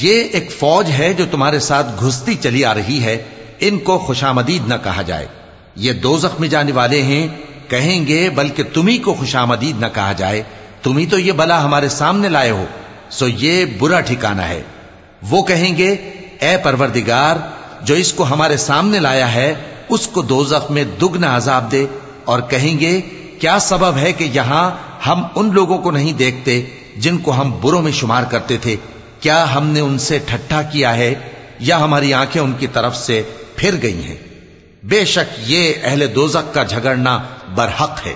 ये एक फौज है जो तुम्हारे साथ घुसती चली आ रही है इनको खुशामदीद न कहा जाए ये दो में जाने वाले हैं कहेंगे बल्कि तुम्ही को खुशामदीद न कहा जाए तुम्ही तो ये बला हमारे सामने लाए हो सो ये बुरा ठिकाना है वो कहेंगे, ए परवरदिगार, जो इसको हमारे सामने लाया है, उसको दोजख में दुगना अजाब दे। और कहेंगे, क्या सबब है कि यहाँ हम उन लोगों को नहीं देखते, जिनको हम बुरों में शुमार करते थे? क्या हमने उनसे ठट्ठा किया है, या हमारी आँखें उनकी तरफ़ से फिर गई हैं? बेशक ये अहले दोजक का झगड़ना बरहक है।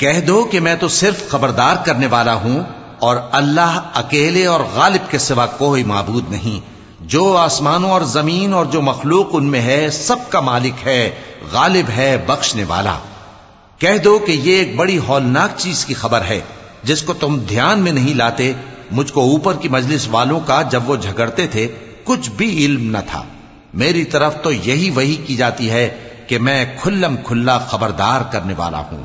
कह दो कि मैं तो सिर्फ खबरदार करने वाला हूं और अल्लाह अकेले और गालिब के सिवा कोई माबूद नहीं जो आसमानों और जमीन और जो मखलूक उनमें है सबका मालिक है गालिब है बख्शने वाला कह दो कि ये एक बड़ी हौलनाक चीज की खबर है जिसको तुम ध्यान में नहीं लाते मुझको ऊपर की मजलिस वालों का जब वो झगड़ते थे कुछ भी इल्म न था मेरी तरफ तो यही वही की जाती है कि मैं खुल्लम खुल्ला खबरदार करने वाला हूं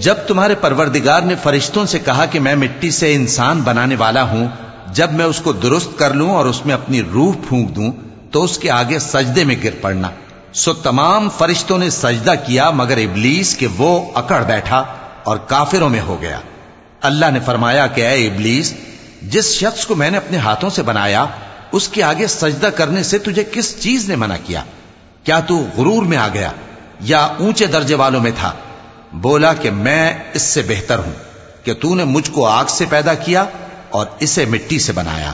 जब तुम्हारे परवरदिगार ने फरिश्तों से कहा कि मैं मिट्टी से इंसान बनाने वाला हूँ, जब मैं उसको दुरुस्त कर लूँ और उसमें अपनी रूह फूंक दूँ तो उसके आगे सजदे में गिर पड़ना। सो तमाम फरिश्तों ने सजदा किया, मगर इबलीस के वो अकड़ बैठा और काफिरों में हो गया। अल्लाह ने फरमाया कि अय इबलीस, जिस शख्स को मैंने अपने हाथों से बनाया, उसके आगे सजदा करने से तुझे किस चीज़ ने मना किया? क्या तू गुरूर में आ गया या ऊँचे दर्जे वालों में था? बोला कि मैं इससे बेहतर हूं कि तूने मुझको आग से पैदा किया और इसे मिट्टी से बनाया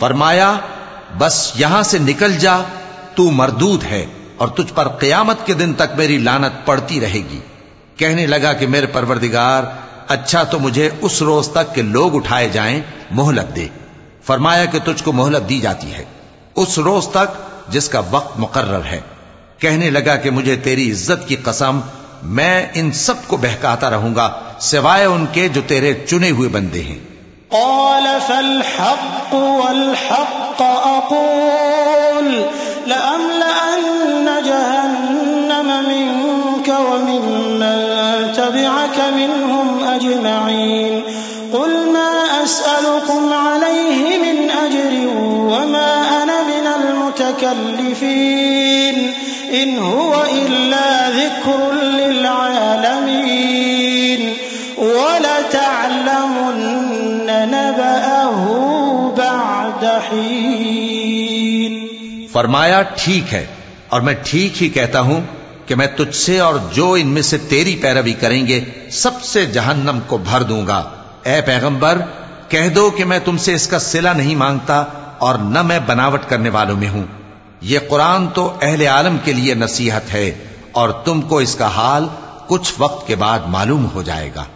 फरमाया बस यहां से निकल जा तू मरदूद है और तुझ पर कयामत के दिन तक मेरी लानत पड़ती रहेगी कहने लगा कि मेरे परवरदिगार अच्छा तो मुझे उस रोज तक के लोग उठाए जाएं मोहलत दे फरमाया कि तुझको मोहलत दी जाती है। उस रोज तक जिसका वक्त मुकर्र है। कहने लगा कि मुझे तेरी इज़्ज़त की कसम, मैं इन सबको बहकाता रहूँगा, सिवाय उनके जो तेरे चुने हुए बंदे हैं। अजमईन कुल असअलुकुम अलैहि मिन अजर इन हुवा इल्ला ज़िक्रुल लिल आलमीन वलतअलमुन्न नबअहु बअद हीन फरमाया ठीक है और मैं ठीक ही कहता हूँ कि मैं तुझसे और जो इनमें से तेरी पैरवी करेंगे सबसे जहन्नम को भर दूँगा ए पैगंबर कह दो कि मैं तुमसे इसका सिला नहीं माँगता और न मैं बनावट करने वालों में हूँ यह कुरान तो अहले आलम के लिए नसीहत है और तुमको इसका हाल कुछ वक्त के बाद मालूम हो जाएगा।